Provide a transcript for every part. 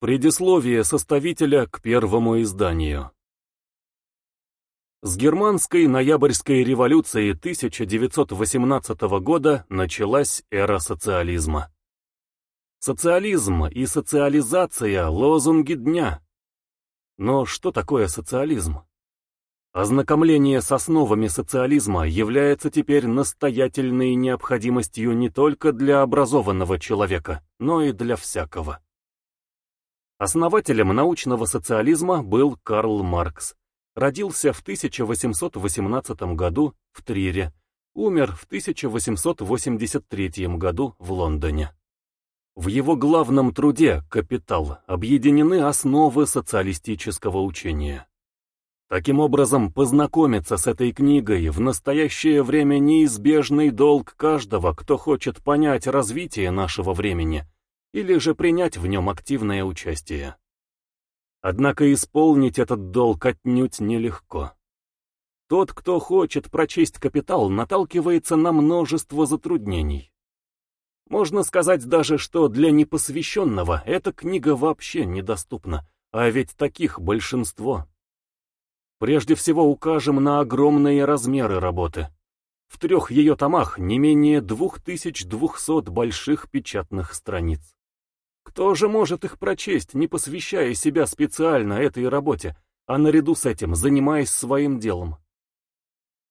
Предисловие составителя к первому изданию. С германской ноябрьской революции 1918 года началась эра социализма. Социализм и социализация – лозунги дня. Но что такое социализм? Ознакомление с основами социализма является теперь настоятельной необходимостью не только для образованного человека, но и для всякого. Основателем научного социализма был Карл Маркс. Родился в 1818 году в Трире, умер в 1883 году в Лондоне. В его главном труде «Капитал» объединены основы социалистического учения. Таким образом, познакомиться с этой книгой в настоящее время неизбежный долг каждого, кто хочет понять развитие нашего времени – или же принять в нем активное участие. Однако исполнить этот долг отнюдь нелегко. Тот, кто хочет прочесть «Капитал», наталкивается на множество затруднений. Можно сказать даже, что для непосвященного эта книга вообще недоступна, а ведь таких большинство. Прежде всего укажем на огромные размеры работы. В трех ее томах не менее 2200 больших печатных страниц. Кто же может их прочесть, не посвящая себя специально этой работе, а наряду с этим занимаясь своим делом?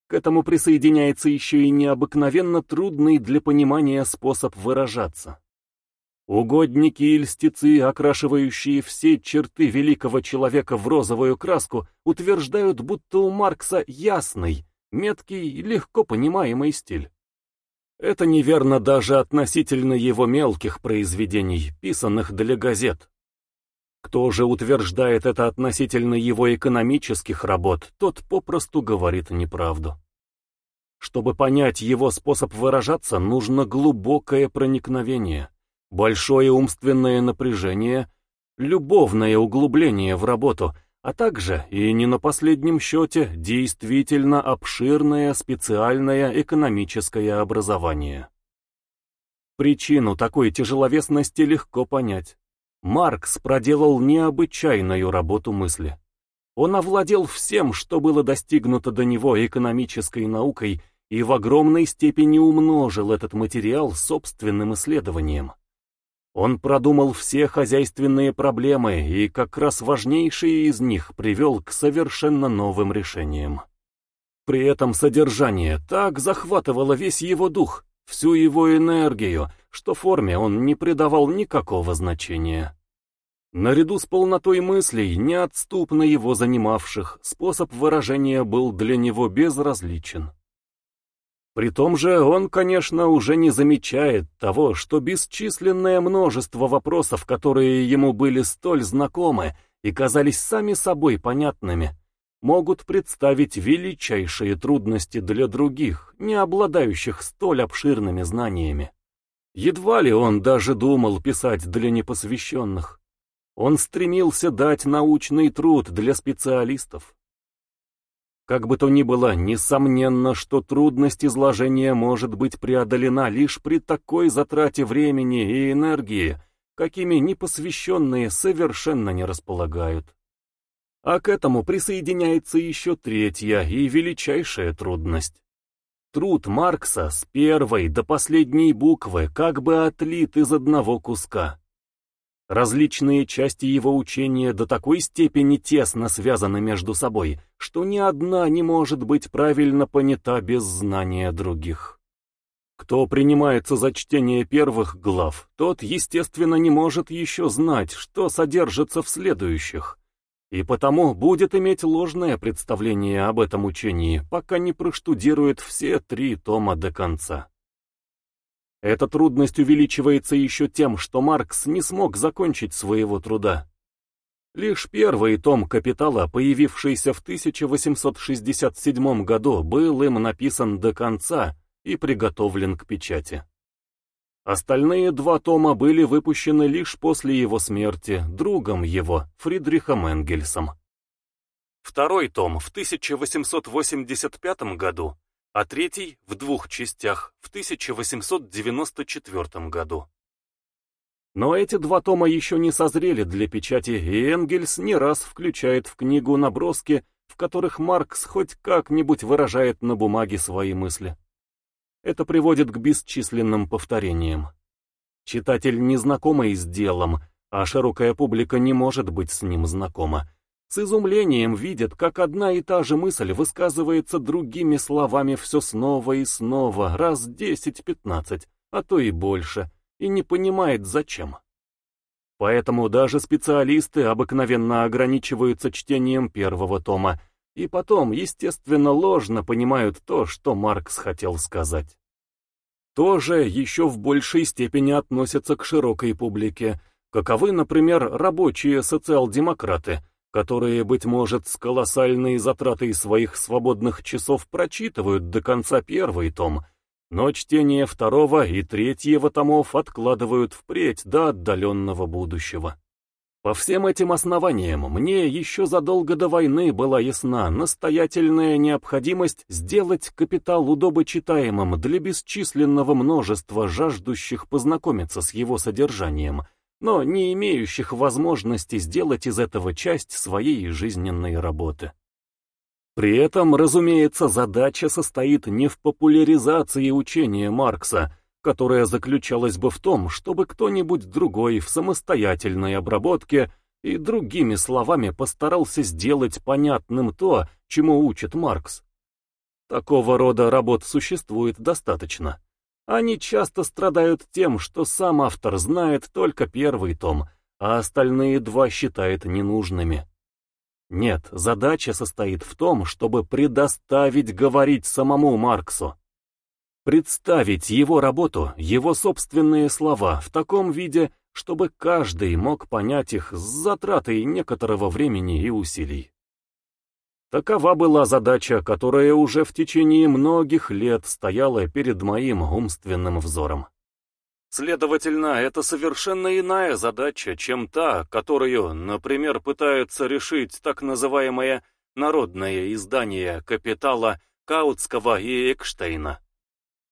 К этому присоединяется еще и необыкновенно трудный для понимания способ выражаться. Угодники и льстецы, окрашивающие все черты великого человека в розовую краску, утверждают, будто у Маркса ясный, меткий, легко понимаемый стиль. Это неверно даже относительно его мелких произведений, писанных для газет. Кто же утверждает это относительно его экономических работ, тот попросту говорит неправду. Чтобы понять его способ выражаться, нужно глубокое проникновение, большое умственное напряжение, любовное углубление в работу — а также, и не на последнем счете, действительно обширное специальное экономическое образование. Причину такой тяжеловесности легко понять. Маркс проделал необычайную работу мысли. Он овладел всем, что было достигнуто до него экономической наукой, и в огромной степени умножил этот материал собственным исследованием. Он продумал все хозяйственные проблемы и как раз важнейшие из них привел к совершенно новым решениям. При этом содержание так захватывало весь его дух, всю его энергию, что форме он не придавал никакого значения. Наряду с полнотой мыслей, неотступно его занимавших, способ выражения был для него безразличен. При том же он, конечно, уже не замечает того, что бесчисленное множество вопросов, которые ему были столь знакомы и казались сами собой понятными, могут представить величайшие трудности для других, не обладающих столь обширными знаниями. Едва ли он даже думал писать для непосвященных. Он стремился дать научный труд для специалистов. Как бы то ни было, несомненно, что трудность изложения может быть преодолена лишь при такой затрате времени и энергии, какими непосвященные совершенно не располагают. А к этому присоединяется еще третья и величайшая трудность. Труд Маркса с первой до последней буквы как бы отлит из одного куска. Различные части его учения до такой степени тесно связаны между собой, что ни одна не может быть правильно понята без знания других. Кто принимается за чтение первых глав, тот, естественно, не может еще знать, что содержится в следующих, и потому будет иметь ложное представление об этом учении, пока не проштудирует все три тома до конца. Эта трудность увеличивается еще тем, что Маркс не смог закончить своего труда. Лишь первый том «Капитала», появившийся в 1867 году, был им написан до конца и приготовлен к печати. Остальные два тома были выпущены лишь после его смерти другом его, Фридрихом Энгельсом. Второй том в 1885 году а третий в двух частях в 1894 году. Но эти два тома еще не созрели для печати, и Энгельс не раз включает в книгу наброски, в которых Маркс хоть как-нибудь выражает на бумаге свои мысли. Это приводит к бесчисленным повторениям. Читатель не знакомый с делом, а широкая публика не может быть с ним знакома. С изумлением видит, как одна и та же мысль высказывается другими словами все снова и снова, раз десять-пятнадцать, а то и больше, и не понимает зачем. Поэтому даже специалисты обыкновенно ограничиваются чтением первого тома, и потом, естественно, ложно понимают то, что Маркс хотел сказать тоже еще в большей степени относятся к широкой публике, каковы, например, рабочие социал-демократы, которые, быть может, с колоссальной затратой своих свободных часов прочитывают до конца первый том, но чтение второго и третьего томов откладывают впредь до отдаленного будущего. По всем этим основаниям мне еще задолго до войны была ясна настоятельная необходимость сделать капитал удобочитаемым для бесчисленного множества жаждущих познакомиться с его содержанием, но не имеющих возможности сделать из этого часть своей жизненной работы. При этом, разумеется, задача состоит не в популяризации учения Маркса, которая заключалась бы в том, чтобы кто-нибудь другой в самостоятельной обработке и другими словами постарался сделать понятным то, чему учит Маркс. Такого рода работ существует достаточно. Они часто страдают тем, что сам автор знает только первый том, а остальные два считает ненужными. Нет, задача состоит в том, чтобы предоставить говорить самому Марксу. Представить его работу, его собственные слова в таком виде, чтобы каждый мог понять их с затратой некоторого времени и усилий. Такова была задача, которая уже в течение многих лет стояла перед моим умственным взором. Следовательно, это совершенно иная задача, чем та, которую, например, пытаются решить так называемое народное издание «Капитала» Каутского и Экштейна.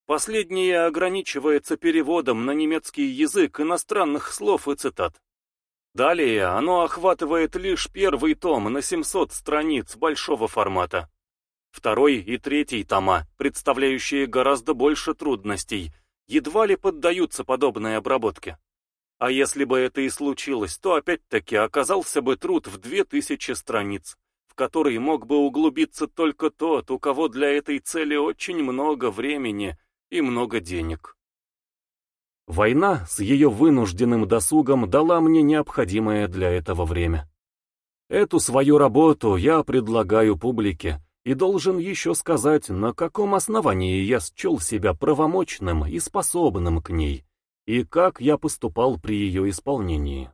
Последнее ограничивается переводом на немецкий язык иностранных слов и цитат. Далее оно охватывает лишь первый том на 700 страниц большого формата. Второй и третий тома, представляющие гораздо больше трудностей, едва ли поддаются подобной обработке. А если бы это и случилось, то опять-таки оказался бы труд в 2000 страниц, в который мог бы углубиться только тот, у кого для этой цели очень много времени и много денег. Война с ее вынужденным досугом дала мне необходимое для этого время. Эту свою работу я предлагаю публике и должен еще сказать, на каком основании я счел себя правомочным и способным к ней, и как я поступал при ее исполнении.